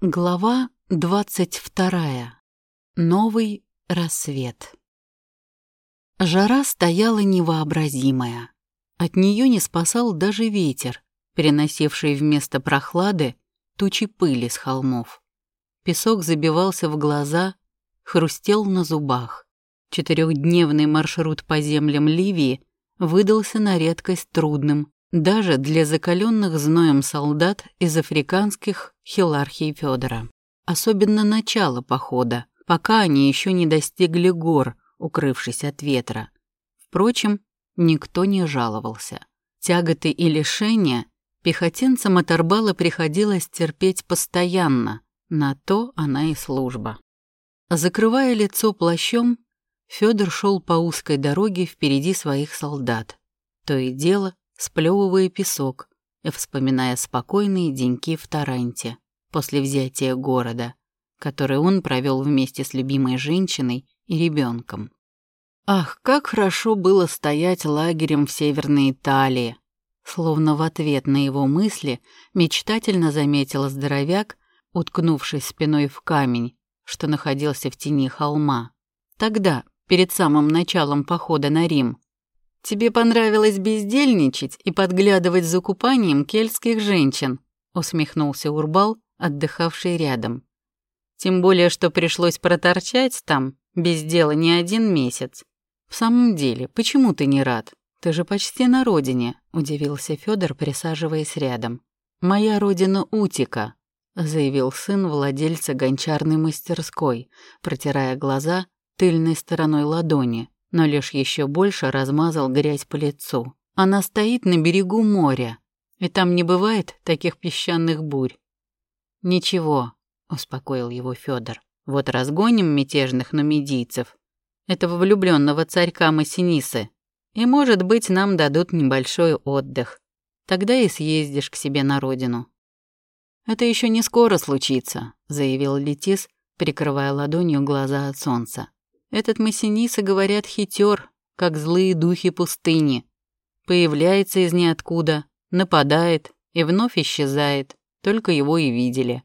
Глава двадцать вторая. Новый рассвет. Жара стояла невообразимая. От нее не спасал даже ветер, переносивший вместо прохлады тучи пыли с холмов. Песок забивался в глаза, хрустел на зубах. Четырехдневный маршрут по землям Ливии выдался на редкость трудным даже для закаленных зноем солдат из африканских хилархий Федора. Особенно начало похода, пока они еще не достигли гор, укрывшись от ветра. Впрочем, никто не жаловался. Тяготы и лишения пехотинцам от Арбала приходилось терпеть постоянно, на то она и служба. Закрывая лицо плащом, Федор шел по узкой дороге впереди своих солдат. То и дело сплевывая песок и вспоминая спокойные деньки в Таранте после взятия города, который он провел вместе с любимой женщиной и ребенком. Ах, как хорошо было стоять лагерем в Северной Италии! Словно в ответ на его мысли мечтательно заметил здоровяк, уткнувшись спиной в камень, что находился в тени холма. Тогда, перед самым началом похода на Рим, «Тебе понравилось бездельничать и подглядывать за купанием кельтских женщин», усмехнулся Урбал, отдыхавший рядом. «Тем более, что пришлось проторчать там без дела не один месяц. В самом деле, почему ты не рад? Ты же почти на родине», удивился Федор, присаживаясь рядом. «Моя родина Утика», заявил сын владельца гончарной мастерской, протирая глаза тыльной стороной ладони но лишь еще больше размазал грязь по лицу. Она стоит на берегу моря, и там не бывает таких песчаных бурь. «Ничего», — успокоил его Федор. «Вот разгоним мятежных нумидийцев, этого влюбленного царька Массинисы, и, может быть, нам дадут небольшой отдых. Тогда и съездишь к себе на родину». «Это еще не скоро случится», — заявил Летис, прикрывая ладонью глаза от солнца. Этот Массиниса, говорят, хитер, как злые духи пустыни. Появляется из ниоткуда, нападает и вновь исчезает. Только его и видели.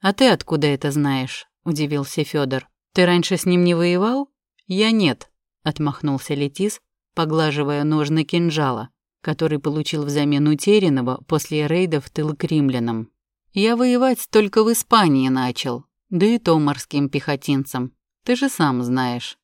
А ты откуда это знаешь? удивился Федор. Ты раньше с ним не воевал? Я нет, отмахнулся Летис, поглаживая ножны кинжала, который получил взамен утерянного после рейда в тыл к римлянам. Я воевать только в Испании начал, да и то морским пехотинцам. Ты же сам знаешь».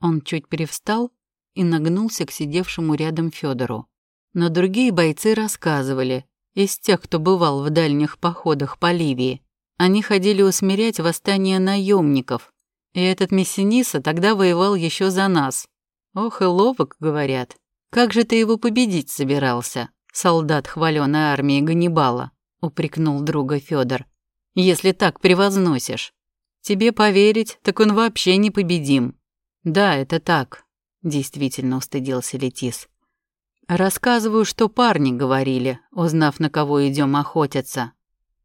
Он чуть привстал и нагнулся к сидевшему рядом Федору. Но другие бойцы рассказывали, из тех, кто бывал в дальних походах по Ливии, они ходили усмирять восстание наемников, и этот Мессиниса тогда воевал еще за нас. Ох и ловок, говорят. Как же ты его победить собирался, солдат хваленой армии Ганнибала, упрекнул друга Федор. Если так превозносишь. Тебе поверить, так он вообще непобедим. Да, это так, действительно устыдился Летис. Рассказываю, что парни говорили, узнав, на кого идем охотиться.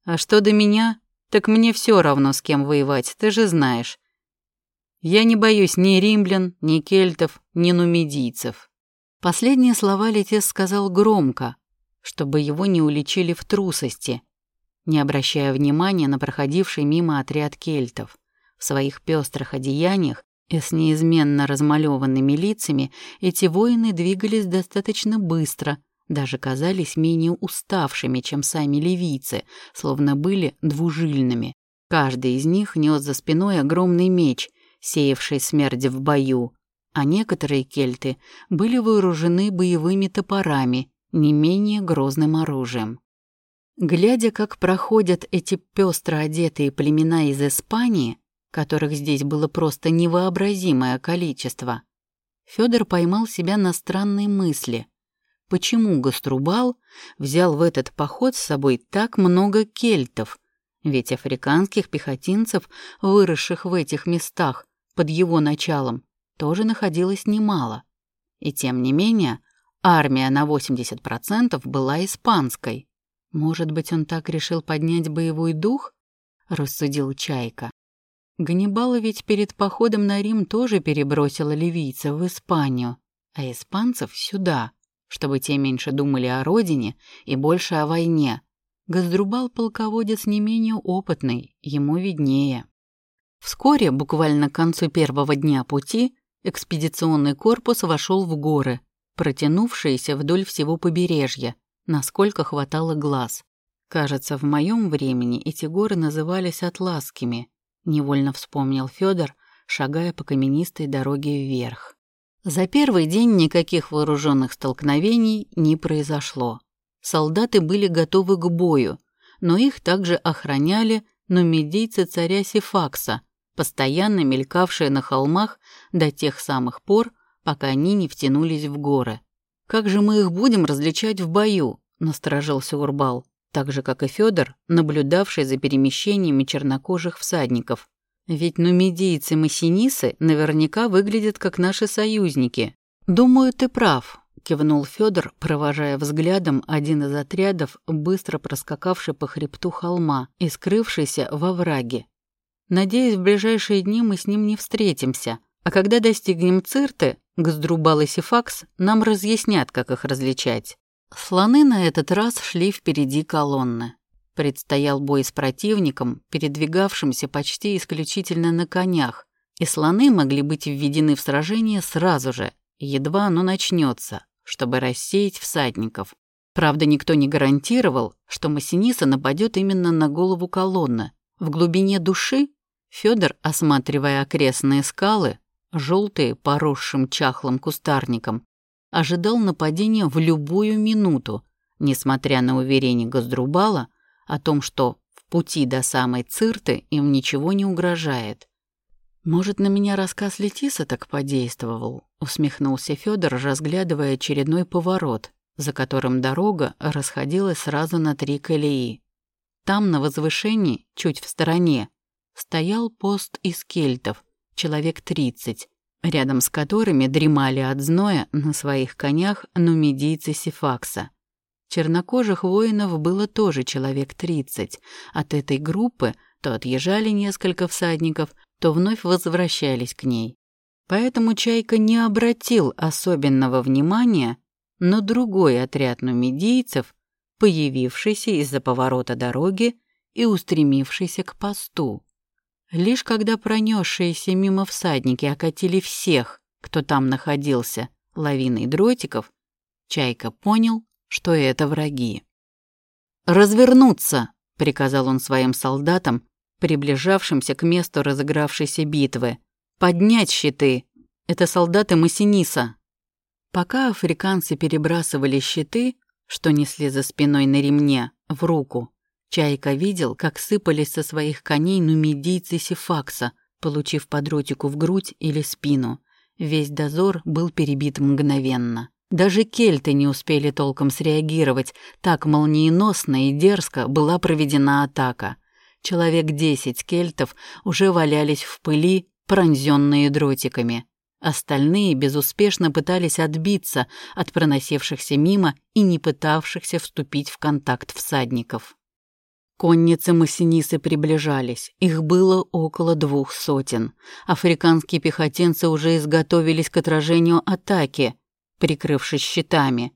А что до меня, так мне все равно, с кем воевать, ты же знаешь. Я не боюсь ни римлян, ни кельтов, ни нумидийцев. Последние слова Летис сказал громко, чтобы его не уличили в трусости, не обращая внимания на проходивший мимо отряд кельтов. В своих пестрых одеяниях и с неизменно размалеванными лицами эти воины двигались достаточно быстро, даже казались менее уставшими, чем сами ливийцы, словно были двужильными. Каждый из них нес за спиной огромный меч, сеявший смерть в бою, а некоторые кельты были вооружены боевыми топорами, не менее грозным оружием. Глядя, как проходят эти пестро одетые племена из Испании, которых здесь было просто невообразимое количество, Федор поймал себя на странные мысли. Почему Гаструбал взял в этот поход с собой так много кельтов? Ведь африканских пехотинцев, выросших в этих местах под его началом, тоже находилось немало. И тем не менее, армия на 80% была испанской. Может быть, он так решил поднять боевой дух? Рассудил Чайка. Ганнибала ведь перед походом на Рим тоже перебросила ливийцев в Испанию, а испанцев сюда, чтобы те меньше думали о родине и больше о войне. Газдрубал полководец не менее опытный, ему виднее. Вскоре, буквально к концу первого дня пути, экспедиционный корпус вошел в горы, протянувшиеся вдоль всего побережья, насколько хватало глаз. Кажется, в моем времени эти горы назывались Атласскими, невольно вспомнил Федор, шагая по каменистой дороге вверх. За первый день никаких вооруженных столкновений не произошло. Солдаты были готовы к бою, но их также охраняли нумидийцы царя Сифакса, постоянно мелькавшие на холмах до тех самых пор, пока они не втянулись в горы. «Как же мы их будем различать в бою?» — насторожился Урбал, так же, как и Федор, наблюдавший за перемещениями чернокожих всадников. «Ведь нумидийцы Массинисы наверняка выглядят как наши союзники. Думаю, ты прав», — кивнул Федор, провожая взглядом один из отрядов, быстро проскакавший по хребту холма и скрывшийся во враге. Надеюсь, в ближайшие дни мы с ним не встретимся. А когда достигнем Цирты, Газдрубал и Сифакс нам разъяснят, как их различать. Слоны на этот раз шли впереди колонны. Предстоял бой с противником, передвигавшимся почти исключительно на конях, и слоны могли быть введены в сражение сразу же, едва оно начнется, чтобы рассеять всадников. Правда, никто не гарантировал, что Массиниса нападет именно на голову колонны. В глубине души Федор, осматривая окрестные скалы, желтые, поросшим чахлым кустарником, ожидал нападения в любую минуту, несмотря на уверение Газдрубала о том, что в пути до самой Цирты им ничего не угрожает. «Может, на меня рассказ Летиса так подействовал?» — усмехнулся Федор, разглядывая очередной поворот, за которым дорога расходилась сразу на три колеи. Там, на возвышении, чуть в стороне, стоял пост из кельтов, человек тридцать, рядом с которыми дремали от зноя на своих конях нумидийцы Сифакса. Чернокожих воинов было тоже человек тридцать. От этой группы то отъезжали несколько всадников, то вновь возвращались к ней. Поэтому Чайка не обратил особенного внимания на другой отряд нумидийцев, появившийся из-за поворота дороги и устремившийся к посту. Лишь когда пронесшиеся мимо всадники окатили всех, кто там находился, лавиной дротиков, Чайка понял, что это враги. «Развернуться!» — приказал он своим солдатам, приближавшимся к месту разыгравшейся битвы. «Поднять щиты! Это солдаты Массиниса!» Пока африканцы перебрасывали щиты, что несли за спиной на ремне, в руку, Чайка видел, как сыпались со своих коней нумидийцы Сифакса, получив подротику в грудь или спину. Весь дозор был перебит мгновенно. Даже кельты не успели толком среагировать, так молниеносно и дерзко была проведена атака. Человек десять кельтов уже валялись в пыли, пронзенные дротиками. Остальные безуспешно пытались отбиться от проносившихся мимо и не пытавшихся вступить в контакт всадников. Конницы Массинисы приближались, их было около двух сотен. Африканские пехотинцы уже изготовились к отражению атаки, прикрывшись щитами.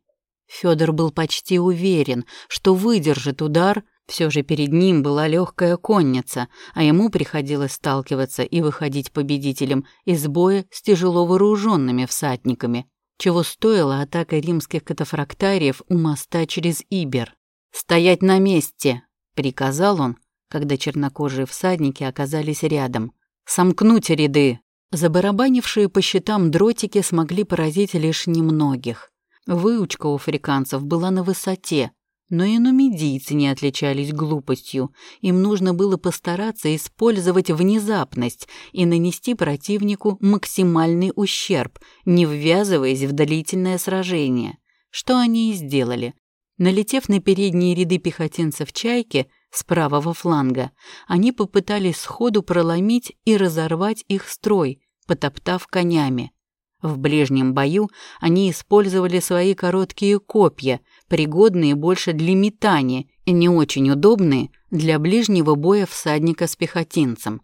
Федор был почти уверен, что выдержит удар, все же перед ним была легкая конница, а ему приходилось сталкиваться и выходить победителем из боя с тяжело вооруженными всадниками, чего стоила атака римских катафрактариев у моста через Ибер. «Стоять на месте!» Приказал он, когда чернокожие всадники оказались рядом. «Сомкнуть ряды!» Забарабанившие по щитам дротики смогли поразить лишь немногих. Выучка у африканцев была на высоте, но и нумидийцы не отличались глупостью. Им нужно было постараться использовать внезапность и нанести противнику максимальный ущерб, не ввязываясь в длительное сражение. Что они и сделали. Налетев на передние ряды пехотинцев «Чайки» с правого фланга, они попытались сходу проломить и разорвать их строй, потоптав конями. В ближнем бою они использовали свои короткие копья, пригодные больше для метания и не очень удобные для ближнего боя всадника с пехотинцем.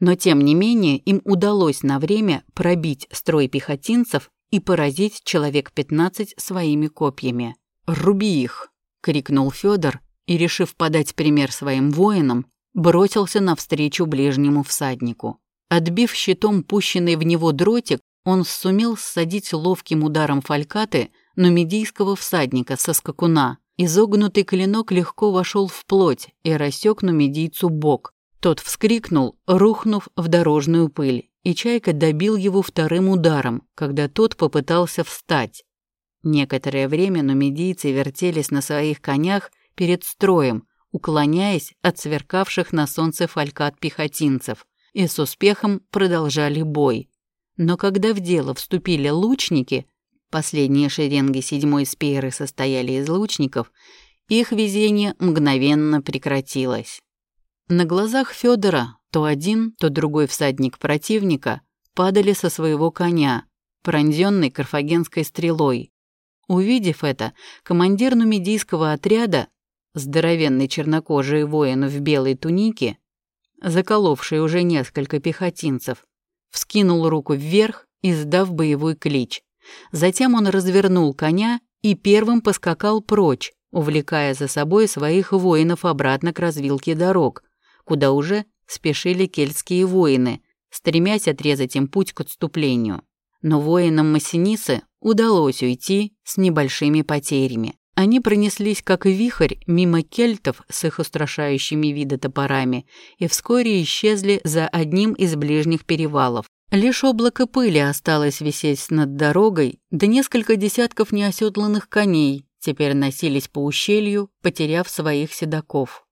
Но тем не менее им удалось на время пробить строй пехотинцев и поразить человек 15 своими копьями. «Руби их!» — крикнул Федор, и, решив подать пример своим воинам, бросился навстречу ближнему всаднику. Отбив щитом пущенный в него дротик, он сумел ссадить ловким ударом фалькаты нумидийского всадника со скакуна. Изогнутый клинок легко вошел в плоть и рассек нумидийцу бок. Тот вскрикнул, рухнув в дорожную пыль, и Чайка добил его вторым ударом, когда тот попытался встать. Некоторое время нумидийцы вертелись на своих конях перед строем, уклоняясь от сверкавших на солнце фалькат пехотинцев, и с успехом продолжали бой. Но когда в дело вступили лучники, последние шеренги седьмой спееры состояли из лучников, их везение мгновенно прекратилось. На глазах Федора то один, то другой всадник противника падали со своего коня, пронзенный карфагенской стрелой. Увидев это, командир нумидийского отряда, здоровенный чернокожий воин в белой тунике, заколовший уже несколько пехотинцев, вскинул руку вверх, издав боевой клич. Затем он развернул коня и первым поскакал прочь, увлекая за собой своих воинов обратно к развилке дорог, куда уже спешили кельтские воины, стремясь отрезать им путь к отступлению. Но воинам Массинисы удалось уйти с небольшими потерями. Они пронеслись как вихрь мимо кельтов с их устрашающими вида топорами и вскоре исчезли за одним из ближних перевалов. Лишь облако пыли осталось висеть над дорогой, да несколько десятков неоседланных коней теперь носились по ущелью, потеряв своих седаков.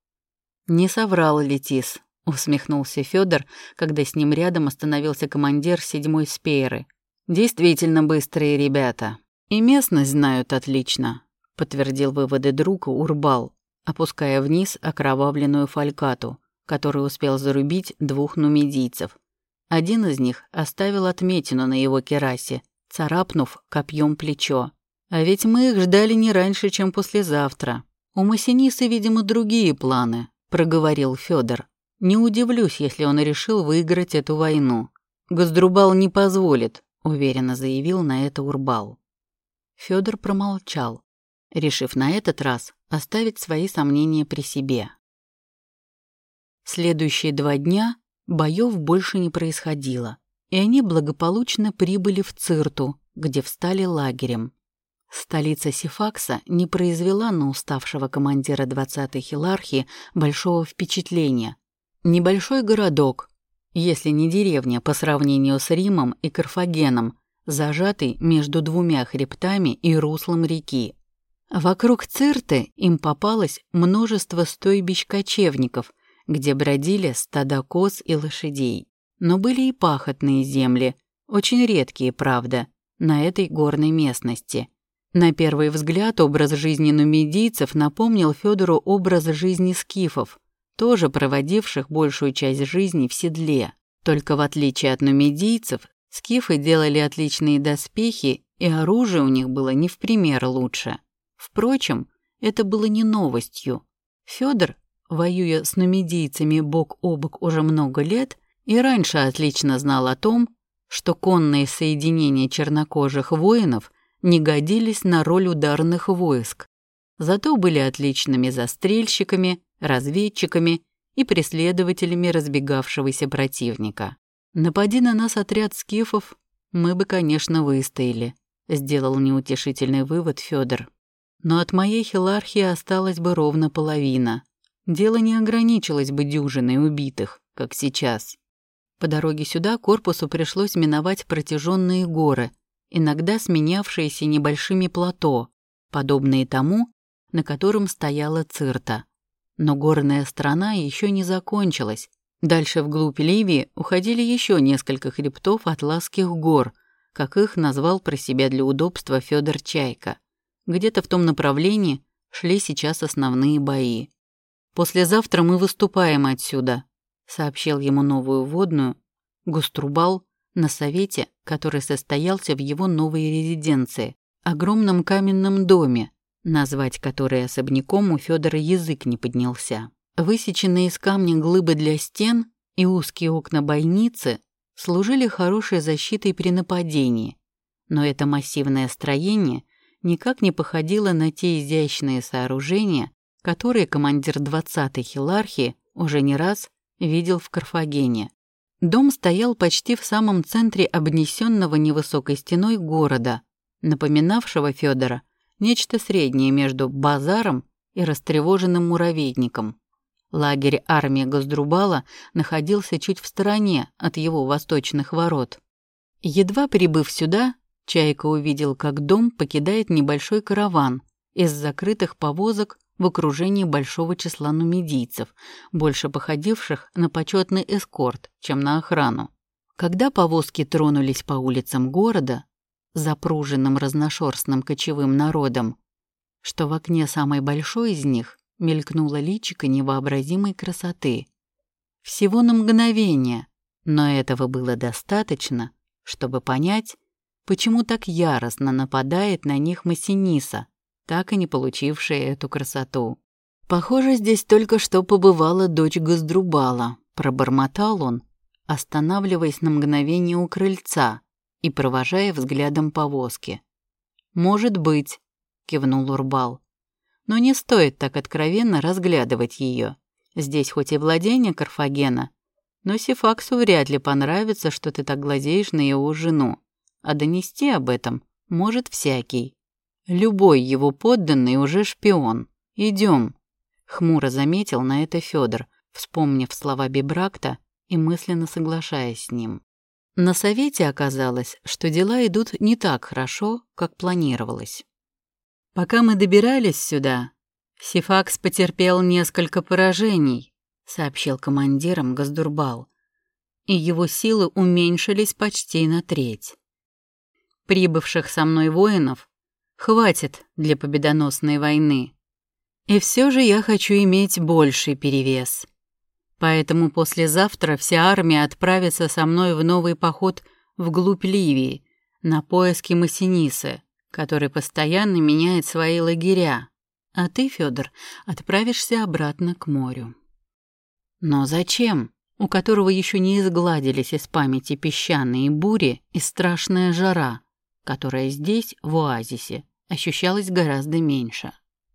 «Не соврал Летис», — усмехнулся Федор, когда с ним рядом остановился командир седьмой спееры. «Действительно быстрые ребята. И местность знают отлично подтвердил выводы друга Урбал, опуская вниз окровавленную фалькату, которую успел зарубить двух нумидийцев. Один из них оставил отметину на его керасе, царапнув копьем плечо. А ведь мы их ждали не раньше, чем послезавтра. У Массинисы, видимо, другие планы, проговорил Федор. Не удивлюсь, если он решил выиграть эту войну. Газдрубал не позволит, уверенно заявил на это Урбал. Федор промолчал решив на этот раз оставить свои сомнения при себе. Следующие два дня боев больше не происходило, и они благополучно прибыли в Цирту, где встали лагерем. Столица Сифакса не произвела на уставшего командира 20-й хилархии большого впечатления. Небольшой городок, если не деревня по сравнению с Римом и Карфагеном, зажатый между двумя хребтами и руслом реки. Вокруг Цирты им попалось множество стойбищ кочевников, где бродили стада коз и лошадей. Но были и пахотные земли, очень редкие, правда, на этой горной местности. На первый взгляд образ жизни нумидийцев напомнил Федору образ жизни скифов, тоже проводивших большую часть жизни в седле. Только в отличие от нумидийцев, скифы делали отличные доспехи, и оружие у них было не в пример лучше. Впрочем, это было не новостью. Федор, воюя с нумидийцами бок о бок уже много лет, и раньше отлично знал о том, что конные соединения чернокожих воинов не годились на роль ударных войск, зато были отличными застрельщиками, разведчиками и преследователями разбегавшегося противника. Напади на нас отряд скифов, мы бы, конечно, выстояли, сделал неутешительный вывод Федор. Но от моей хилархии осталась бы ровно половина. Дело не ограничилось бы дюжиной убитых, как сейчас. По дороге сюда корпусу пришлось миновать протяженные горы, иногда сменявшиеся небольшими плато, подобные тому, на котором стояла цирта. Но горная страна еще не закончилась. Дальше вглубь Ливии уходили еще несколько хребтов Атласских гор, как их назвал про себя для удобства Федор Чайка. Где-то в том направлении шли сейчас основные бои. «Послезавтра мы выступаем отсюда», — сообщил ему новую водную Густрубал на совете, который состоялся в его новой резиденции, огромном каменном доме, назвать который особняком у Федора язык не поднялся. Высеченные из камня глыбы для стен и узкие окна бойницы служили хорошей защитой при нападении, но это массивное строение — никак не походила на те изящные сооружения, которые командир 20-й хилархии уже не раз видел в Карфагене. Дом стоял почти в самом центре обнесенного невысокой стеной города, напоминавшего Федора нечто среднее между базаром и растревоженным муравейником. Лагерь армии Газдрубала находился чуть в стороне от его восточных ворот. Едва прибыв сюда, Чайка увидел, как дом покидает небольшой караван из закрытых повозок в окружении большого числа нумидийцев, больше походивших на почетный эскорт, чем на охрану. Когда повозки тронулись по улицам города, запруженным разношерстным кочевым народом, что в окне самой большой из них мелькнуло личико невообразимой красоты. Всего на мгновение, но этого было достаточно, чтобы понять, почему так яростно нападает на них Массиниса, так и не получившая эту красоту. «Похоже, здесь только что побывала дочь Газдрубала», — пробормотал он, останавливаясь на мгновение у крыльца и провожая взглядом повозки. «Может быть», — кивнул Урбал. «Но не стоит так откровенно разглядывать ее. Здесь хоть и владение Карфагена, но Сифаксу вряд ли понравится, что ты так глазеешь на его жену, а донести об этом может всякий. Любой его подданный уже шпион. Идем. Хмуро заметил на это Федор, вспомнив слова Бибракта и мысленно соглашаясь с ним. На совете оказалось, что дела идут не так хорошо, как планировалось. Пока мы добирались сюда, Сифакс потерпел несколько поражений, сообщил командирам Газдурбал, и его силы уменьшились почти на треть. Прибывших со мной воинов хватит для победоносной войны. И все же я хочу иметь больший перевес. Поэтому послезавтра вся армия отправится со мной в новый поход вглубь Ливии, на поиски Массинисы, который постоянно меняет свои лагеря, а ты, Федор, отправишься обратно к морю. Но зачем? У которого еще не изгладились из памяти песчаные бури и страшная жара, которая здесь, в оазисе, ощущалась гораздо меньше.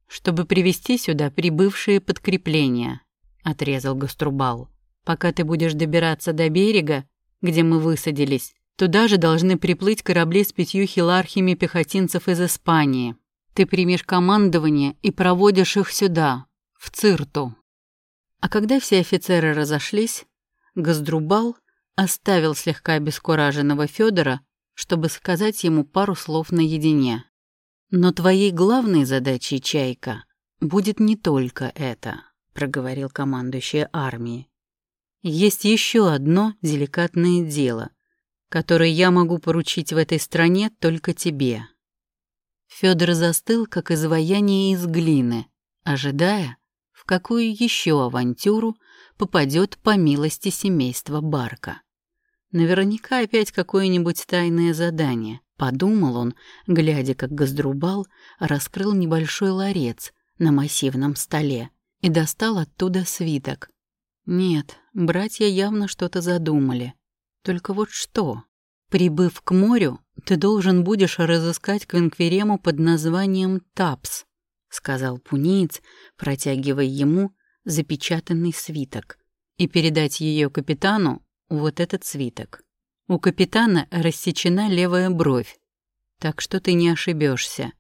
Чтобы привести сюда прибывшие подкрепления, отрезал Гаструбал. Пока ты будешь добираться до берега, где мы высадились, туда же должны приплыть корабли с пятью хилархиями пехотинцев из Испании. Ты примешь командование и проводишь их сюда, в Цирту. А когда все офицеры разошлись, Газдрубал оставил слегка обескураженного Федора, чтобы сказать ему пару слов наедине. «Но твоей главной задачей, Чайка, будет не только это», — проговорил командующий армией. «Есть еще одно деликатное дело, которое я могу поручить в этой стране только тебе». Федор застыл, как изваяние из глины, ожидая, в какую еще авантюру попадет по милости семейства Барка. Наверняка опять какое-нибудь тайное задание, подумал он, глядя, как Газдрубал раскрыл небольшой ларец на массивном столе и достал оттуда свиток. Нет, братья явно что-то задумали. Только вот что? Прибыв к морю, ты должен будешь разыскать квинквирему под названием Тапс, сказал пуниец, протягивая ему запечатанный свиток, и передать ее капитану вот этот свиток. У капитана рассечена левая бровь, так что ты не ошибешься.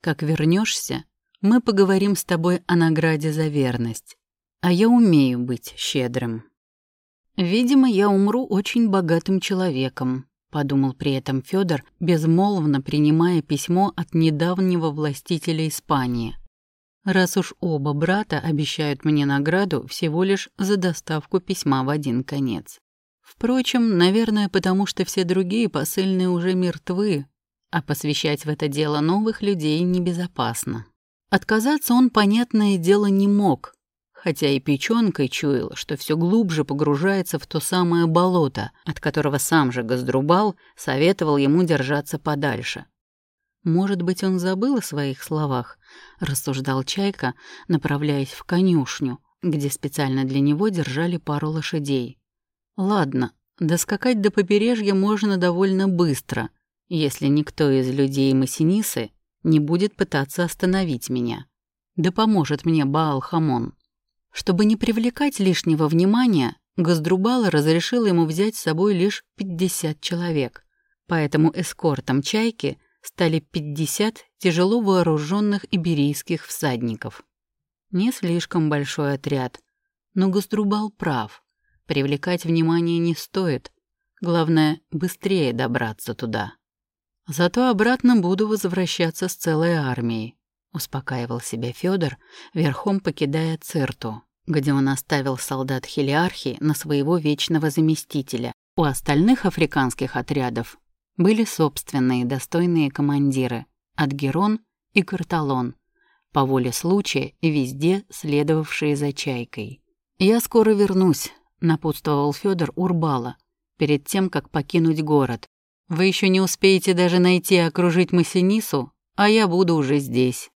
Как вернешься, мы поговорим с тобой о награде за верность. А я умею быть щедрым. Видимо, я умру очень богатым человеком, подумал при этом Федор, безмолвно принимая письмо от недавнего властителя Испании. Раз уж оба брата обещают мне награду всего лишь за доставку письма в один конец. Впрочем, наверное, потому что все другие посыльные уже мертвы, а посвящать в это дело новых людей небезопасно. Отказаться он, понятное дело, не мог, хотя и печёнкой чуял, что все глубже погружается в то самое болото, от которого сам же Газдрубал советовал ему держаться подальше. «Может быть, он забыл о своих словах?» — рассуждал Чайка, направляясь в конюшню, где специально для него держали пару лошадей. «Ладно, доскакать до побережья можно довольно быстро, если никто из людей Массинисы не будет пытаться остановить меня. Да поможет мне Баал-Хамон. Чтобы не привлекать лишнего внимания, Газдрубал разрешил ему взять с собой лишь 50 человек. Поэтому эскортом «Чайки» стали 50 тяжело вооруженных иберийских всадников. Не слишком большой отряд, но Газдрубал прав. Привлекать внимание не стоит. Главное, быстрее добраться туда. Зато обратно буду возвращаться с целой армией, успокаивал себя Федор, верхом покидая Цирту, где он оставил солдат Хелиархи на своего вечного заместителя. У остальных африканских отрядов были собственные достойные командиры Адгерон и Карталон, по воле случая везде следовавшие за чайкой. «Я скоро вернусь», — напутствовал Федор Урбала, перед тем, как покинуть город. «Вы еще не успеете даже найти и окружить Массинису, а я буду уже здесь».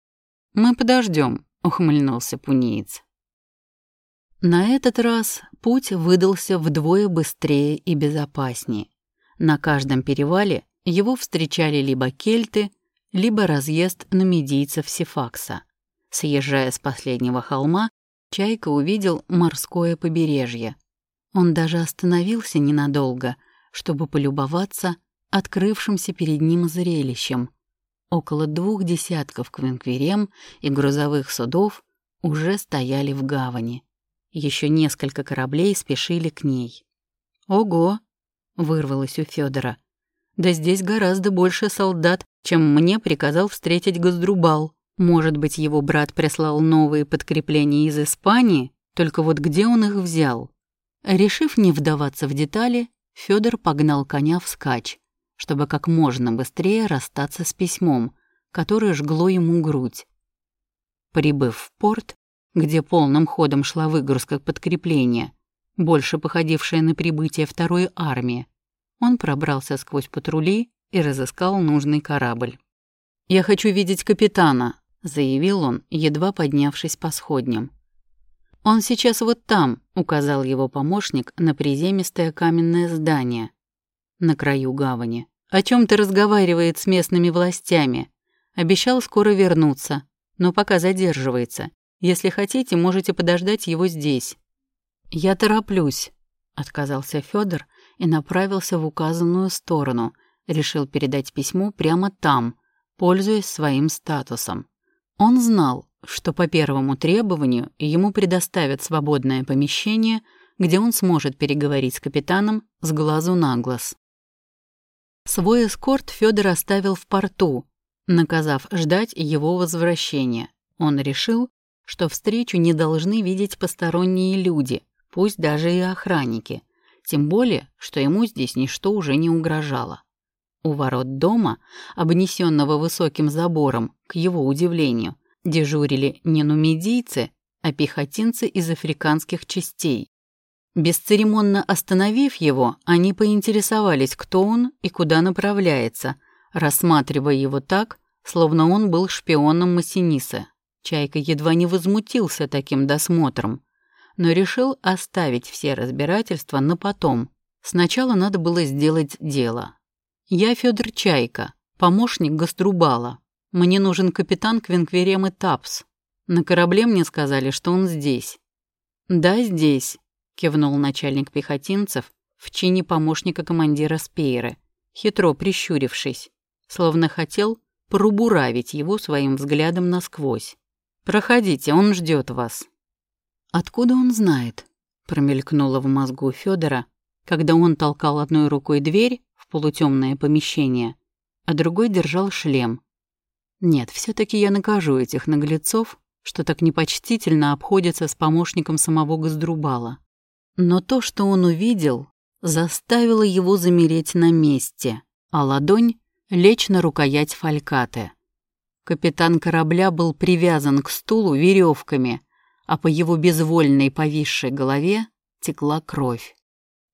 «Мы подождем», — ухмыльнулся пуниец. На этот раз путь выдался вдвое быстрее и безопаснее. На каждом перевале его встречали либо кельты, либо разъезд намедийцев Сифакса. Съезжая с последнего холма, Чайка увидел морское побережье. Он даже остановился ненадолго, чтобы полюбоваться открывшимся перед ним зрелищем. Около двух десятков квинквирем и грузовых судов уже стояли в гавани. Еще несколько кораблей спешили к ней. «Ого!» — вырвалось у Федора. «Да здесь гораздо больше солдат, чем мне приказал встретить Газдрубал. Может быть, его брат прислал новые подкрепления из Испании, только вот где он их взял?» Решив не вдаваться в детали, Федор погнал коня вскачь, чтобы как можно быстрее расстаться с письмом, которое жгло ему грудь. Прибыв в порт, где полным ходом шла выгрузка подкрепления, больше походившая на прибытие второй армии, он пробрался сквозь патрули и разыскал нужный корабль. «Я хочу видеть капитана», — заявил он, едва поднявшись по сходням. «Он сейчас вот там», — указал его помощник на приземистое каменное здание на краю гавани. «О чем ты разговаривает с местными властями? Обещал скоро вернуться, но пока задерживается. Если хотите, можете подождать его здесь». «Я тороплюсь», — отказался Федор и направился в указанную сторону, решил передать письмо прямо там, пользуясь своим статусом. Он знал, что по первому требованию ему предоставят свободное помещение, где он сможет переговорить с капитаном с глазу на глаз. Свой эскорт Федор оставил в порту, наказав ждать его возвращения. Он решил, что встречу не должны видеть посторонние люди, пусть даже и охранники, тем более, что ему здесь ничто уже не угрожало. У ворот дома, обнесенного высоким забором, к его удивлению, дежурили не нумидийцы, а пехотинцы из африканских частей. Бесцеремонно остановив его, они поинтересовались, кто он и куда направляется, рассматривая его так, словно он был шпионом Массиниса. Чайка едва не возмутился таким досмотром, но решил оставить все разбирательства на потом. Сначала надо было сделать дело. «Я Федор Чайка, помощник Гаструбала. Мне нужен капитан Квинквиремы Тапс. На корабле мне сказали, что он здесь». «Да, здесь», — кивнул начальник пехотинцев в чине помощника командира Спейры, хитро прищурившись, словно хотел пробуравить его своим взглядом насквозь. «Проходите, он ждет вас». «Откуда он знает?» — промелькнуло в мозгу Федора, когда он толкал одной рукой дверь в полутемное помещение, а другой держал шлем. «Нет, все таки я накажу этих наглецов, что так непочтительно обходятся с помощником самого Газдрубала». Но то, что он увидел, заставило его замереть на месте, а ладонь — лечь на рукоять фалькаты. Капитан корабля был привязан к стулу веревками, а по его безвольной повисшей голове текла кровь.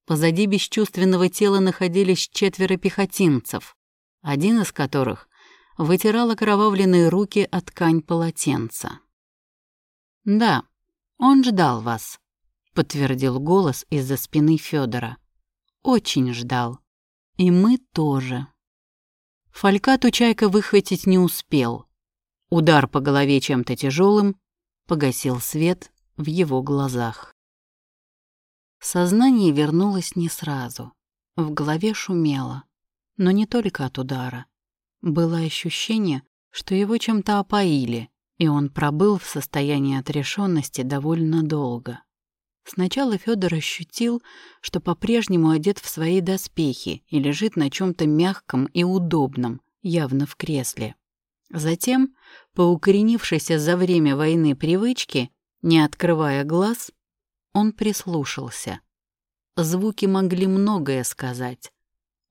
Позади бесчувственного тела находились четверо пехотинцев, один из которых вытирал окровавленные руки от ткань полотенца. «Да, он ждал вас», — подтвердил голос из-за спины Федора. «Очень ждал. И мы тоже». Фалькату Чайка выхватить не успел. Удар по голове чем-то тяжелым погасил свет в его глазах. Сознание вернулось не сразу. В голове шумело, но не только от удара. Было ощущение, что его чем-то опоили, и он пробыл в состоянии отрешенности довольно долго. Сначала Федор ощутил, что по-прежнему одет в свои доспехи и лежит на чем-то мягком и удобном, явно в кресле. Затем, по укоренившейся за время войны привычке, не открывая глаз, он прислушался. Звуки могли многое сказать.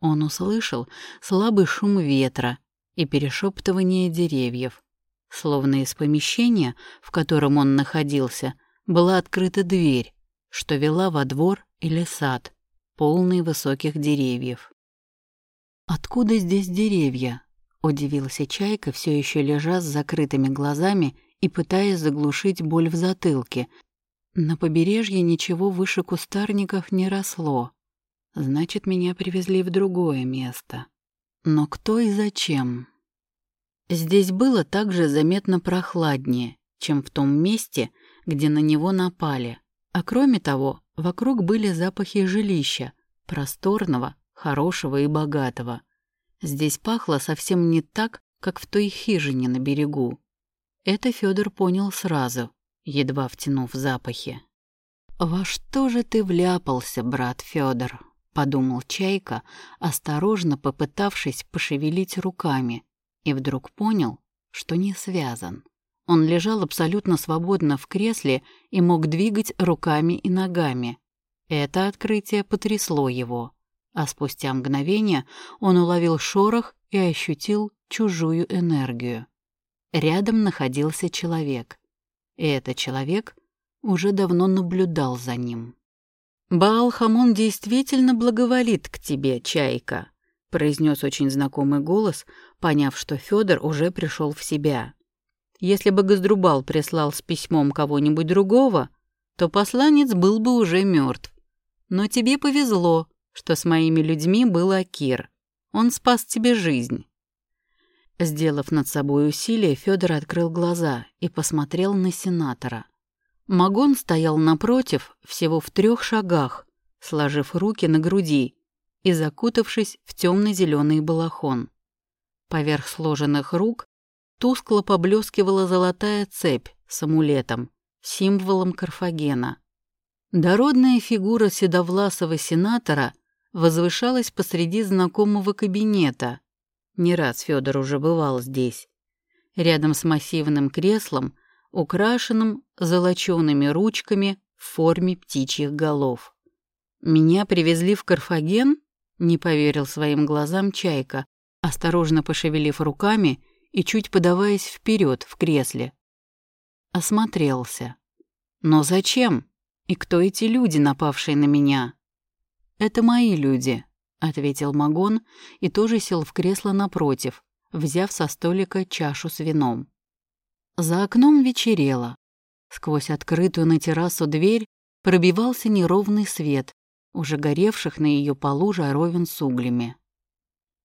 Он услышал слабый шум ветра и перешептывание деревьев, словно из помещения, в котором он находился, была открыта дверь, что вела во двор или сад, полный высоких деревьев. «Откуда здесь деревья?» — удивился Чайка, все еще лежа с закрытыми глазами и пытаясь заглушить боль в затылке. На побережье ничего выше кустарников не росло. Значит, меня привезли в другое место. Но кто и зачем? Здесь было также заметно прохладнее, чем в том месте, где на него напали. А кроме того, вокруг были запахи жилища, просторного, хорошего и богатого. Здесь пахло совсем не так, как в той хижине на берегу. Это Федор понял сразу, едва втянув запахи. «Во что же ты вляпался, брат Федор? подумал Чайка, осторожно попытавшись пошевелить руками, и вдруг понял, что не связан. Он лежал абсолютно свободно в кресле и мог двигать руками и ногами. Это открытие потрясло его, а спустя мгновение он уловил шорох и ощутил чужую энергию. Рядом находился человек, и этот человек уже давно наблюдал за ним. «Баал-Хамон действительно благоволит к тебе, чайка», произнес очень знакомый голос, поняв, что Федор уже пришел в себя. Если бы Газдрубал прислал с письмом кого-нибудь другого, то посланец был бы уже мертв. Но тебе повезло, что с моими людьми был Акир. Он спас тебе жизнь. Сделав над собой усилие, Федор открыл глаза и посмотрел на сенатора. Магон стоял напротив, всего в трех шагах, сложив руки на груди и закутавшись в темно-зеленый балахон. Поверх сложенных рук тускло поблескивала золотая цепь с амулетом, символом Карфагена. Дородная фигура седовласого сенатора возвышалась посреди знакомого кабинета. Не раз Федор уже бывал здесь. Рядом с массивным креслом, украшенным золочеными ручками в форме птичьих голов. «Меня привезли в Карфаген?» — не поверил своим глазам Чайка, осторожно пошевелив руками и чуть подаваясь вперед в кресле. Осмотрелся. Но зачем? И кто эти люди, напавшие на меня? Это мои люди, ответил Магон и тоже сел в кресло напротив, взяв со столика чашу с вином. За окном вечерело. Сквозь открытую на террасу дверь пробивался неровный свет, уже горевших на ее полу жаровин с углями.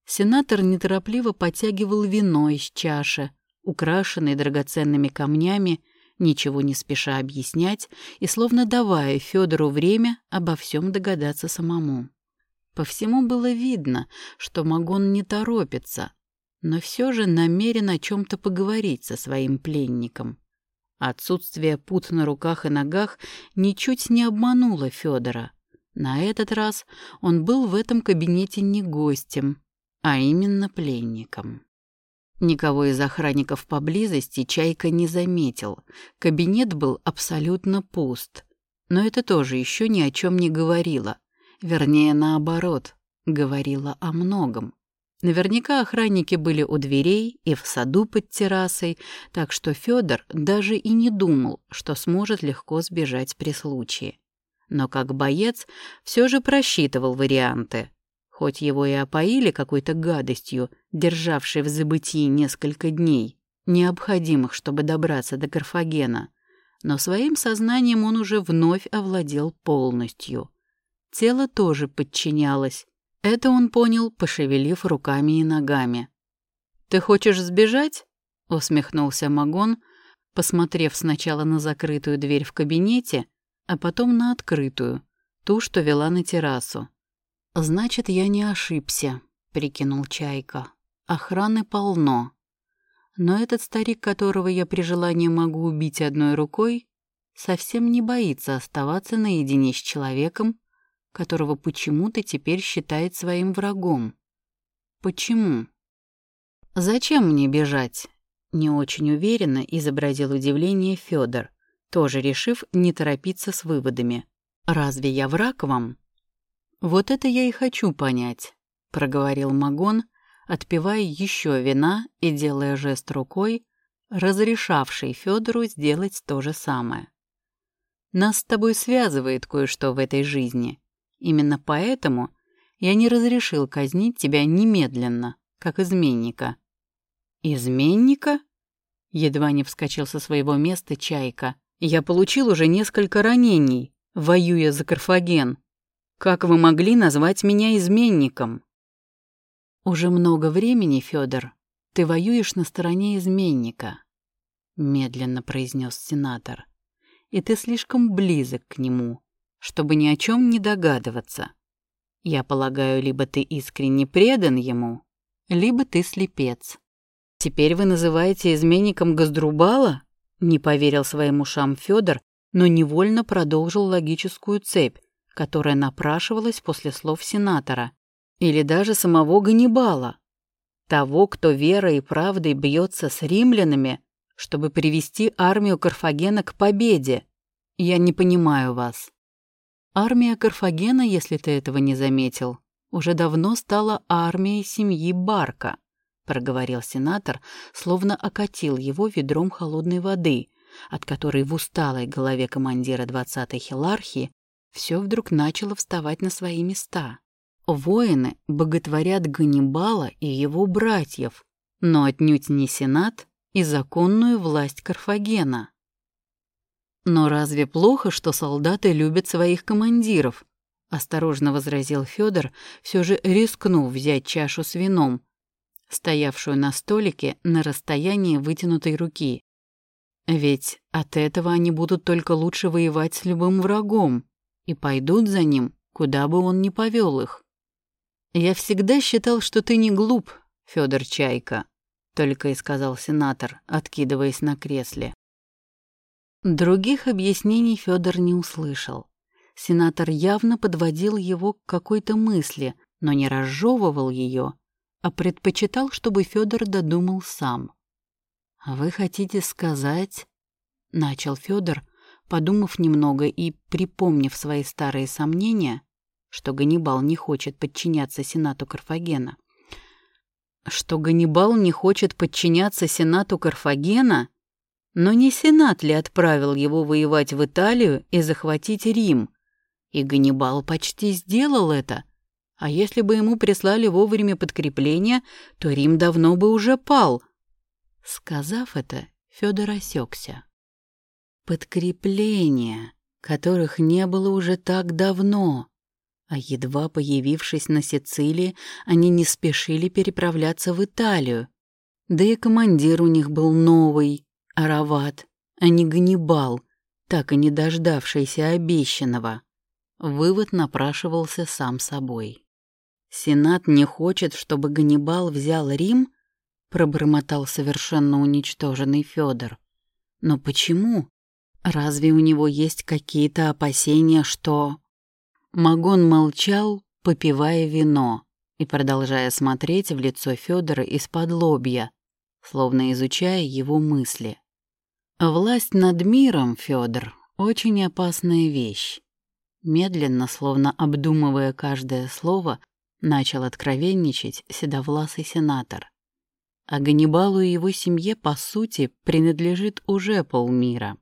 Сенатор неторопливо подтягивал вино из чаши, украшенной драгоценными камнями, ничего не спеша объяснять и словно давая Федору время обо всем догадаться самому. По всему было видно, что Магон не торопится, но все же намерен о чем-то поговорить со своим пленником. Отсутствие пут на руках и ногах ничуть не обмануло Федора. На этот раз он был в этом кабинете не гостем, а именно пленником. Никого из охранников поблизости Чайка не заметил. Кабинет был абсолютно пуст. Но это тоже еще ни о чем не говорило. Вернее, наоборот, говорило о многом. Наверняка охранники были у дверей и в саду под террасой, так что Федор даже и не думал, что сможет легко сбежать при случае. Но как боец все же просчитывал варианты. Хоть его и опоили какой-то гадостью, державшей в забытии несколько дней, необходимых, чтобы добраться до Карфагена, но своим сознанием он уже вновь овладел полностью. Тело тоже подчинялось. Это он понял, пошевелив руками и ногами. «Ты хочешь сбежать?» — усмехнулся Магон, посмотрев сначала на закрытую дверь в кабинете, а потом на открытую, ту, что вела на террасу. «Значит, я не ошибся», — прикинул Чайка. «Охраны полно. Но этот старик, которого я при желании могу убить одной рукой, совсем не боится оставаться наедине с человеком, которого почему-то теперь считает своим врагом. Почему? Зачем мне бежать? Не очень уверенно изобразил удивление Федор, тоже решив не торопиться с выводами. Разве я враг вам? Вот это я и хочу понять, проговорил Магон, отпивая еще вина и делая жест рукой, разрешавший Федору сделать то же самое. Нас с тобой связывает кое-что в этой жизни. Именно поэтому я не разрешил казнить тебя немедленно, как изменника». «Изменника?» Едва не вскочил со своего места Чайка. «Я получил уже несколько ранений, воюя за Карфаген. Как вы могли назвать меня изменником?» «Уже много времени, Федор, ты воюешь на стороне изменника», — медленно произнес сенатор. «И ты слишком близок к нему, чтобы ни о чем не догадываться. Я полагаю, либо ты искренне предан ему, либо ты слепец. Теперь вы называете изменником Газдрубала? Не поверил своим ушам Федор, но невольно продолжил логическую цепь, которая напрашивалась после слов сенатора. Или даже самого Ганнибала. Того, кто верой и правдой бьется с римлянами, чтобы привести армию Карфагена к победе. Я не понимаю вас. Армия Карфагена, если ты этого не заметил, уже давно стала армией семьи Барка, проговорил сенатор, словно окатил его ведром холодной воды, от которой в усталой голове командира 20-й хилархии все вдруг начало вставать на свои места. Воины боготворят Ганнибала и его братьев, но отнюдь не сенат и законную власть Карфагена. «Но разве плохо, что солдаты любят своих командиров?» — осторожно возразил Федор, все же рискнув взять чашу с вином, стоявшую на столике на расстоянии вытянутой руки. «Ведь от этого они будут только лучше воевать с любым врагом и пойдут за ним, куда бы он ни повел их». «Я всегда считал, что ты не глуп, Федор Чайка», — только и сказал сенатор, откидываясь на кресле. Других объяснений Федор не услышал. Сенатор явно подводил его к какой-то мысли, но не разжевывал ее, а предпочитал, чтобы Федор додумал сам. «А «Вы хотите сказать...» — начал Федор, подумав немного и припомнив свои старые сомнения, что Ганнибал не хочет подчиняться Сенату Карфагена. «Что Ганнибал не хочет подчиняться Сенату Карфагена?» Но не Сенат ли отправил его воевать в Италию и захватить Рим? И Ганнибал почти сделал это. А если бы ему прислали вовремя подкрепление, то Рим давно бы уже пал. Сказав это, Федор осекся. Подкрепления, которых не было уже так давно. А едва появившись на Сицилии, они не спешили переправляться в Италию. Да и командир у них был новый, Арават, а не Ганнибал, так и не дождавшийся обещанного. Вывод напрашивался сам собой. «Сенат не хочет, чтобы Ганнибал взял Рим?» — пробормотал совершенно уничтоженный Федор. «Но почему? Разве у него есть какие-то опасения, что...» Магон молчал, попивая вино и продолжая смотреть в лицо Федора из-под лобья, словно изучая его мысли. Власть над миром, Федор, очень опасная вещь. Медленно, словно обдумывая каждое слово, начал откровенничать седовласый сенатор. А Ганнибалу и его семье, по сути, принадлежит уже полмира.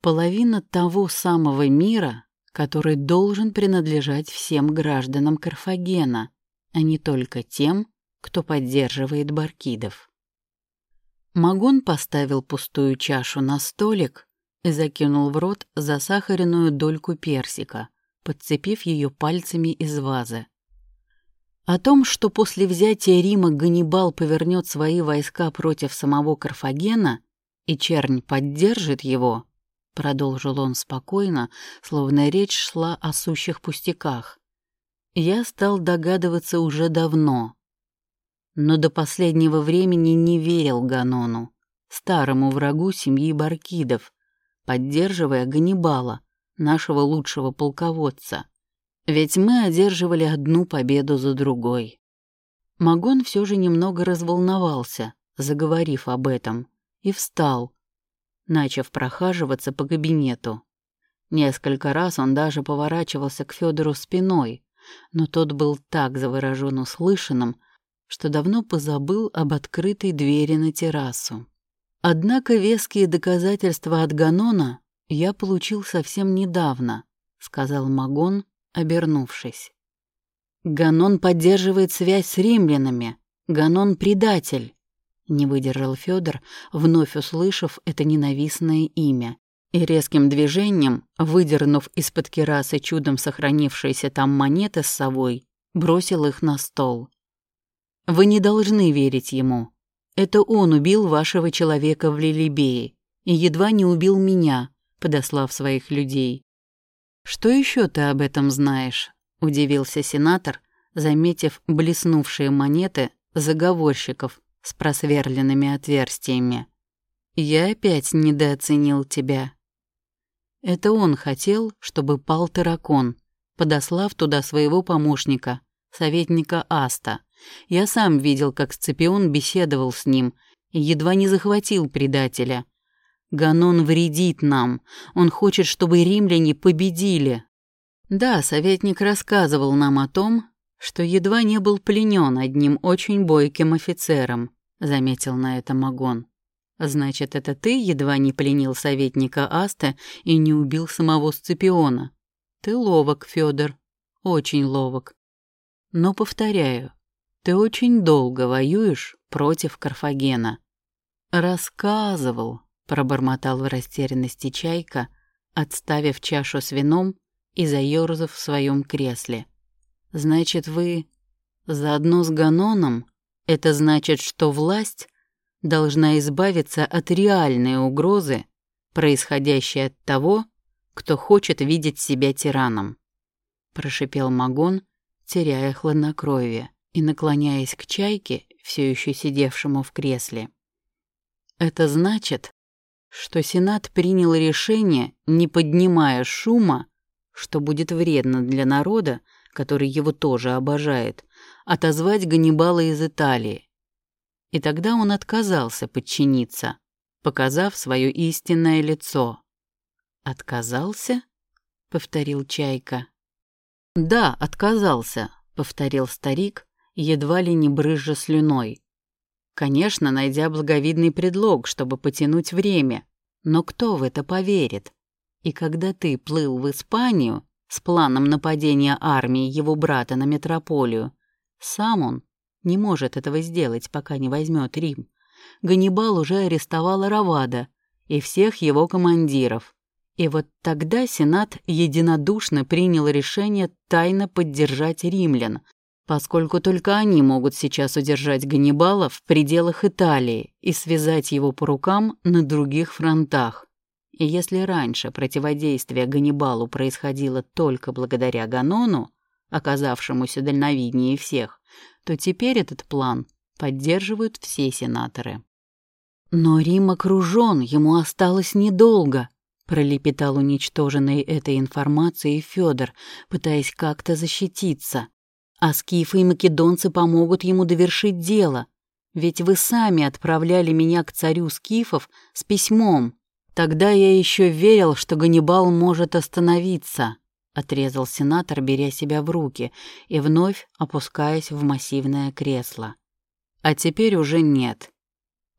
Половина того самого мира, который должен принадлежать всем гражданам Карфагена, а не только тем, кто поддерживает баркидов. Магон поставил пустую чашу на столик и закинул в рот засахаренную дольку персика, подцепив ее пальцами из вазы. О том, что после взятия Рима Ганнибал повернет свои войска против самого Карфагена и чернь поддержит его, продолжил он спокойно, словно речь шла о сущих пустяках. Я стал догадываться уже давно, но до последнего времени не верил Ганону, старому врагу семьи Баркидов, поддерживая Ганнибала, нашего лучшего полководца. Ведь мы одерживали одну победу за другой. Магон все же немного разволновался, заговорив об этом, и встал, начав прохаживаться по кабинету. Несколько раз он даже поворачивался к Федору спиной, но тот был так заворожен услышанным, что давно позабыл об открытой двери на террасу. Однако веские доказательства от Ганона я получил совсем недавно, сказал Магон, обернувшись. Ганон поддерживает связь с римлянами. Ганон — предатель. Не выдержал Федор, вновь услышав это ненавистное имя. И резким движением, выдернув из-под керасы чудом сохранившиеся там монеты с совой, бросил их на стол. «Вы не должны верить ему. Это он убил вашего человека в Лилибее и едва не убил меня, подослав своих людей. «Что еще ты об этом знаешь?» — удивился сенатор, заметив блеснувшие монеты заговорщиков с просверленными отверстиями. «Я опять недооценил тебя». Это он хотел, чтобы пал таракон, подослав туда своего помощника, советника Аста. Я сам видел, как Сципион беседовал с ним и едва не захватил предателя, Ганон вредит нам. Он хочет, чтобы римляне победили. Да, советник рассказывал нам о том, что едва не был пленен одним очень бойким офицером, заметил на это Магон. Значит, это ты едва не пленил советника Аста и не убил самого Сципиона. Ты ловок, Федор, очень ловок. Но повторяю, ты очень долго воюешь против Карфагена. Рассказывал, пробормотал в растерянности Чайка, отставив чашу с вином и заёрзав в своем кресле. «Значит, вы заодно с Ганоном? Это значит, что власть должна избавиться от реальной угрозы, происходящей от того, кто хочет видеть себя тираном», — прошипел Магон, теряя хладнокровие и наклоняясь к Чайке, все еще сидевшему в кресле. «Это значит, что Сенат принял решение, не поднимая шума, что будет вредно для народа, который его тоже обожает, отозвать Ганнибала из Италии. И тогда он отказался подчиниться, показав свое истинное лицо. «Отказался?» — повторил Чайка. «Да, отказался», — повторил старик, едва ли не брызжа слюной. Конечно, найдя благовидный предлог, чтобы потянуть время. Но кто в это поверит? И когда ты плыл в Испанию с планом нападения армии его брата на метрополию, сам он не может этого сделать, пока не возьмет Рим. Ганнибал уже арестовал Равада и всех его командиров. И вот тогда Сенат единодушно принял решение тайно поддержать римлян, поскольку только они могут сейчас удержать Ганнибала в пределах Италии и связать его по рукам на других фронтах. И если раньше противодействие Ганнибалу происходило только благодаря Ганону, оказавшемуся дальновиднее всех, то теперь этот план поддерживают все сенаторы. «Но Рим окружен, ему осталось недолго», — пролепетал уничтоженный этой информацией Федор, пытаясь как-то защититься. А скифы и македонцы помогут ему довершить дело. Ведь вы сами отправляли меня к царю скифов с письмом. Тогда я еще верил, что Ганнибал может остановиться, отрезал сенатор, беря себя в руки и вновь опускаясь в массивное кресло. А теперь уже нет.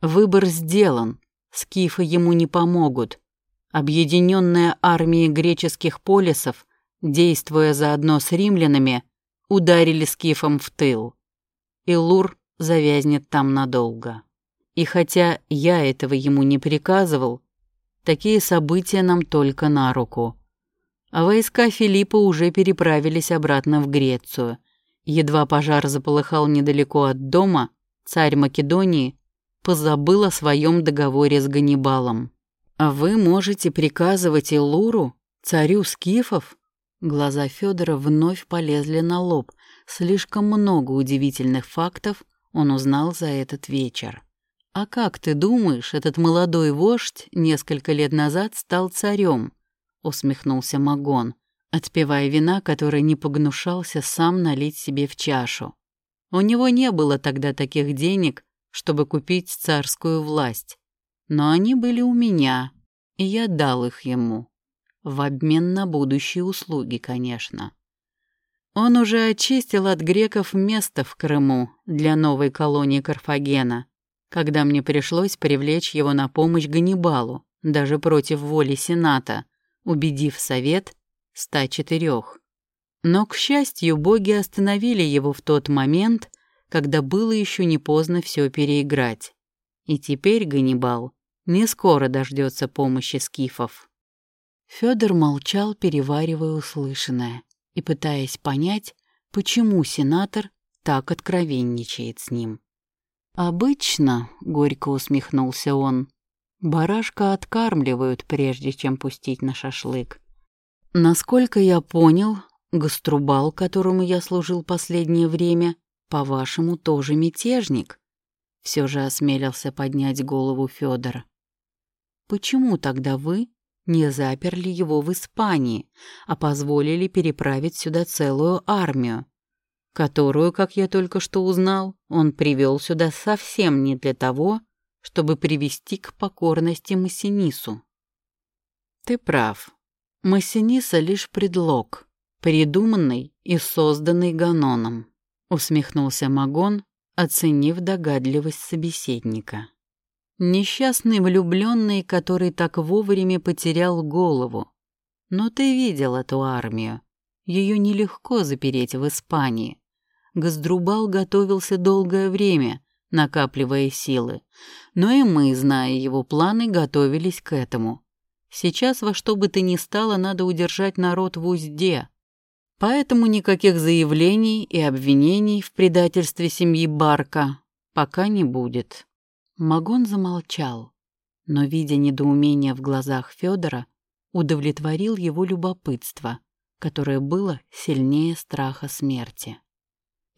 Выбор сделан. Скифы ему не помогут. Объединенная армия греческих полисов, действуя заодно с римлянами, ударили скифом в тыл. И Лур завязнет там надолго. И хотя я этого ему не приказывал, такие события нам только на руку. А войска Филиппа уже переправились обратно в Грецию, Едва пожар заполыхал недалеко от дома, царь Македонии позабыл о своем договоре с Ганнибалом. «А вы можете приказывать Илуру, царю скифов?» Глаза Федора вновь полезли на лоб. Слишком много удивительных фактов он узнал за этот вечер. «А как ты думаешь, этот молодой вождь несколько лет назад стал царем?» — усмехнулся Магон, отпивая вина, которое не погнушался сам налить себе в чашу. У него не было тогда таких денег, чтобы купить царскую власть. Но они были у меня, и я дал их ему. В обмен на будущие услуги, конечно. Он уже очистил от греков место в Крыму для новой колонии Карфагена, когда мне пришлось привлечь его на помощь Ганнибалу, даже против воли Сената, убедив Совет 104. Но, к счастью, боги остановили его в тот момент, когда было еще не поздно все переиграть. И теперь Ганнибал не скоро дождется помощи скифов. Федор молчал, переваривая услышанное и пытаясь понять, почему сенатор так откровенничает с ним. «Обычно», — горько усмехнулся он, — «барашка откармливают, прежде чем пустить на шашлык. Насколько я понял, Гаструбал, которому я служил последнее время, по-вашему, тоже мятежник?» Все же осмелился поднять голову Федор. «Почему тогда вы не заперли его в Испании, а позволили переправить сюда целую армию? Которую, как я только что узнал, он привел сюда совсем не для того, чтобы привести к покорности Массинису. Ты прав. Массиниса лишь предлог, придуманный и созданный Ганоном, усмехнулся Магон, оценив догадливость собеседника. Несчастный влюбленный, который так вовремя потерял голову. Но ты видел эту армию. Ее нелегко запереть в Испании. Газдрубал готовился долгое время, накапливая силы, но и мы, зная его планы, готовились к этому. Сейчас во что бы то ни стало надо удержать народ в узде. Поэтому никаких заявлений и обвинений в предательстве семьи Барка пока не будет. Магон замолчал, но, видя недоумение в глазах Федора, удовлетворил его любопытство, которое было сильнее страха смерти.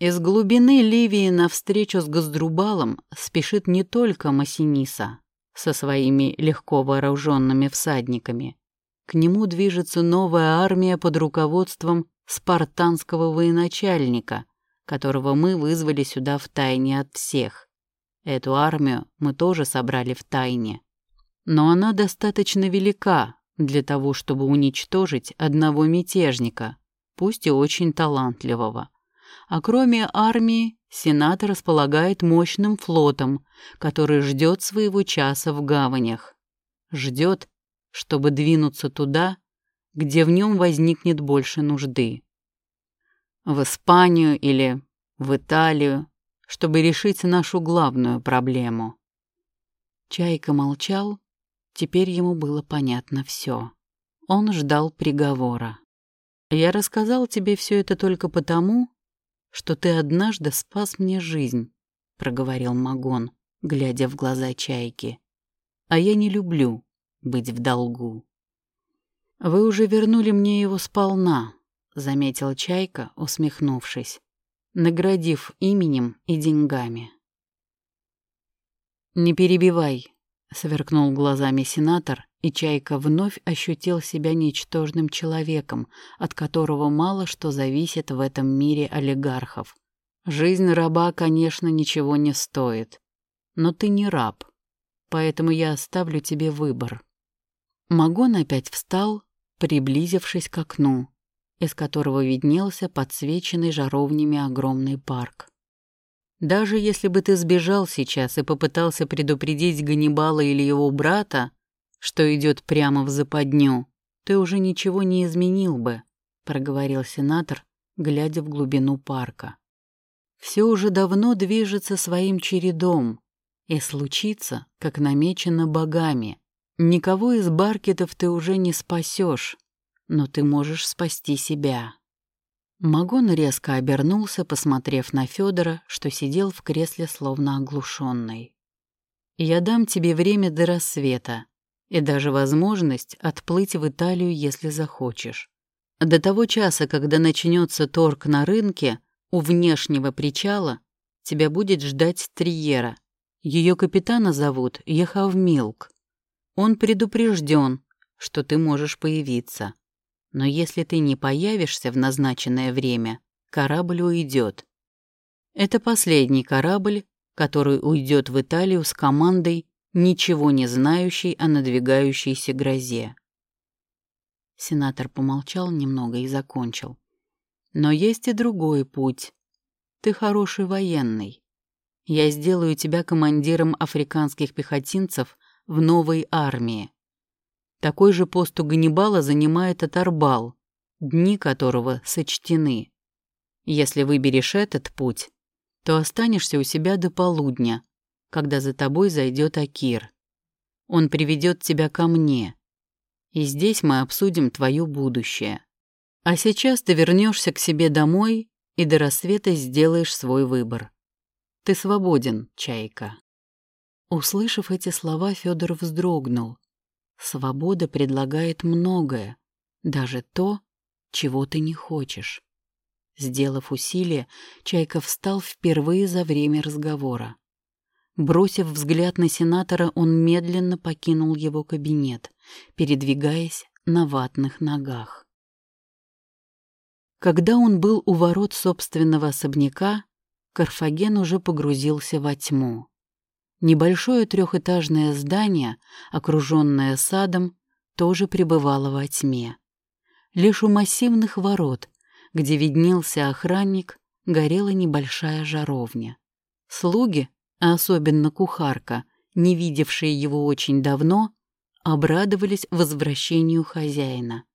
Из глубины Ливии навстречу с Газдрубалом спешит не только Масиниса со своими легко вооруженными всадниками. К нему движется новая армия под руководством спартанского военачальника, которого мы вызвали сюда в тайне от всех. Эту армию мы тоже собрали в тайне. Но она достаточно велика для того, чтобы уничтожить одного мятежника, пусть и очень талантливого. А кроме армии, Сенат располагает мощным флотом, который ждет своего часа в гаванях. Ждет, чтобы двинуться туда, где в нем возникнет больше нужды. В Испанию или в Италию, чтобы решить нашу главную проблему. Чайка молчал, теперь ему было понятно все. Он ждал приговора. Я рассказал тебе все это только потому, что ты однажды спас мне жизнь», — проговорил Магон, глядя в глаза чайки. «А я не люблю быть в долгу». «Вы уже вернули мне его сполна», — заметил Чайка, усмехнувшись, наградив именем и деньгами. «Не перебивай», — сверкнул глазами сенатор и Чайка вновь ощутил себя ничтожным человеком, от которого мало что зависит в этом мире олигархов. Жизнь раба, конечно, ничего не стоит. Но ты не раб, поэтому я оставлю тебе выбор. Магон опять встал, приблизившись к окну, из которого виднелся подсвеченный жаровнями огромный парк. Даже если бы ты сбежал сейчас и попытался предупредить Ганнибала или его брата, что идет прямо в западню, ты уже ничего не изменил бы», — проговорил сенатор, глядя в глубину парка. «Все уже давно движется своим чередом, и случится, как намечено богами. Никого из баркетов ты уже не спасешь, но ты можешь спасти себя». Магон резко обернулся, посмотрев на Федора, что сидел в кресле словно оглушенный. «Я дам тебе время до рассвета и даже возможность отплыть в Италию, если захочешь. До того часа, когда начнется торг на рынке, у внешнего причала тебя будет ждать Триера. Ее капитана зовут Ехав Милк. Он предупрежден, что ты можешь появиться. Но если ты не появишься в назначенное время, корабль уйдет. Это последний корабль, который уйдет в Италию с командой, ничего не знающей о надвигающейся грозе. Сенатор помолчал немного и закончил. Но есть и другой путь. Ты хороший военный. Я сделаю тебя командиром африканских пехотинцев в новой армии. Такой же пост у Ганнибала занимает Атарбал, дни которого сочтены. Если выберешь этот путь, то останешься у себя до полудня, когда за тобой зайдет Акир. Он приведет тебя ко мне, и здесь мы обсудим твое будущее. А сейчас ты вернешься к себе домой и до рассвета сделаешь свой выбор. Ты свободен, Чайка». Услышав эти слова, Федор вздрогнул. Свобода предлагает многое, даже то, чего ты не хочешь. Сделав усилие, Чайка встал впервые за время разговора. Бросив взгляд на сенатора, он медленно покинул его кабинет, передвигаясь на ватных ногах. Когда он был у ворот собственного особняка, Карфаген уже погрузился во тьму. Небольшое трехэтажное здание, окруженное садом, тоже пребывало во тьме. Лишь у массивных ворот, где виднелся охранник, горела небольшая жаровня. Слуги, а особенно кухарка, не видевшие его очень давно, обрадовались возвращению хозяина.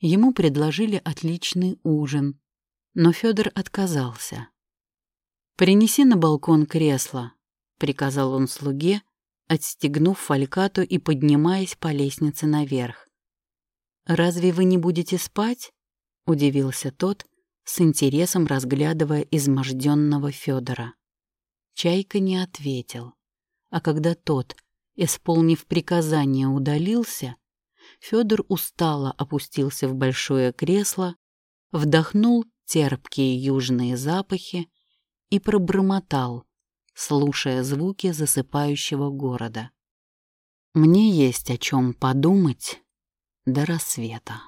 Ему предложили отличный ужин, но Федор отказался. «Принеси на балкон кресло», приказал он слуге, отстегнув фалькату и поднимаясь по лестнице наверх. «Разве вы не будете спать?» — удивился тот, с интересом разглядывая изможденного Федора. Чайка не ответил, а когда тот, исполнив приказание, удалился, Федор устало опустился в большое кресло, вдохнул терпкие южные запахи и пробормотал — слушая звуки засыпающего города. Мне есть о чем подумать до рассвета.